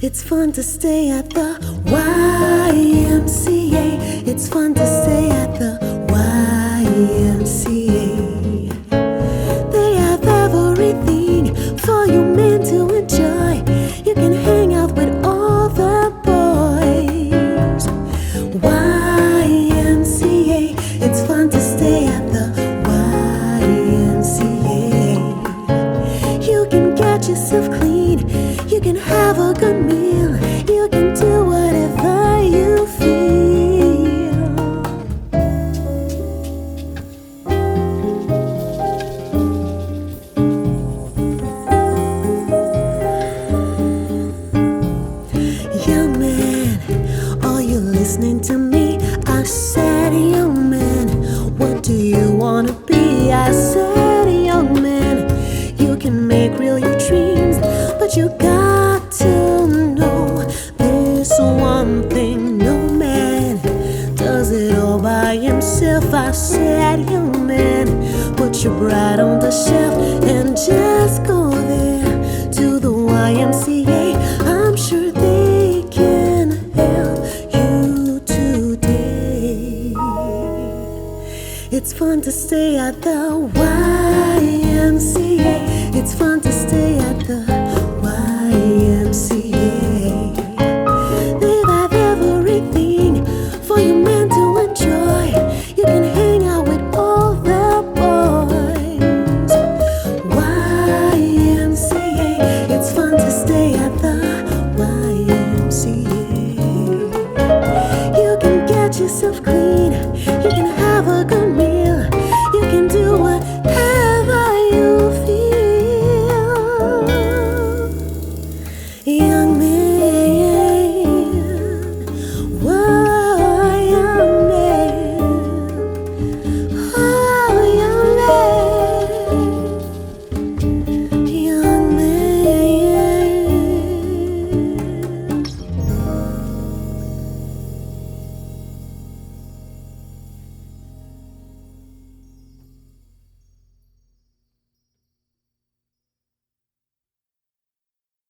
It's fun to stay at the YMCA. It's fun to have a good meal, you can do whatever you feel. Young man, are you listening to me? I said, young man, what do you wanna be? I said, I said, young man, put your bride on the shelf and just go there to the YMCA. I'm sure they can help you today. It's fun to stay at the YMCA.